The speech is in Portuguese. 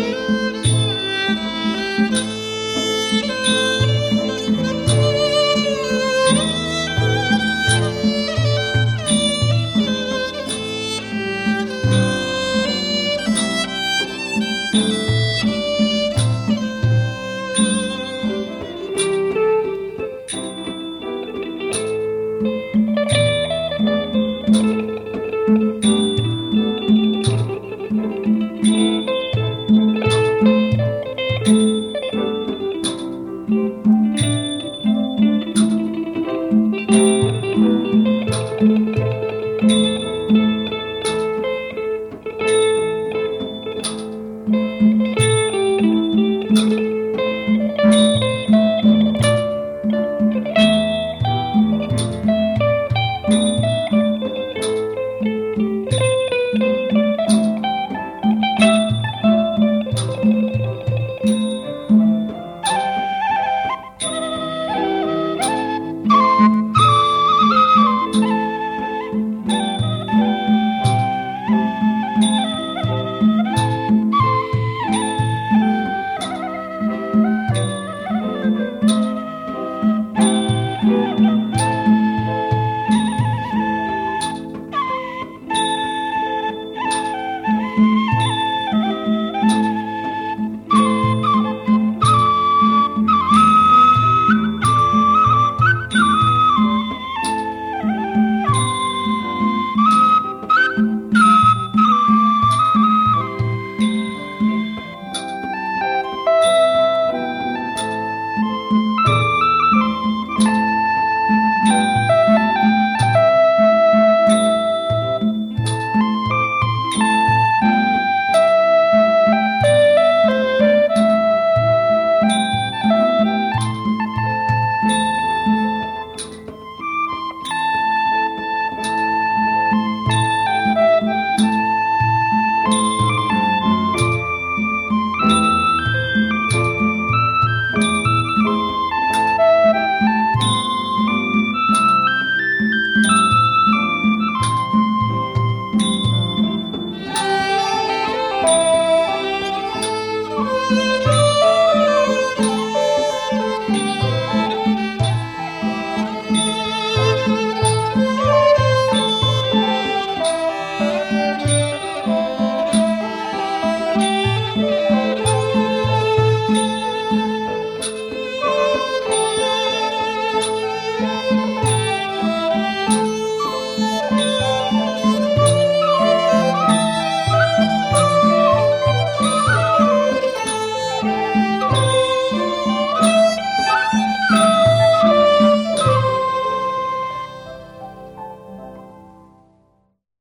Música oh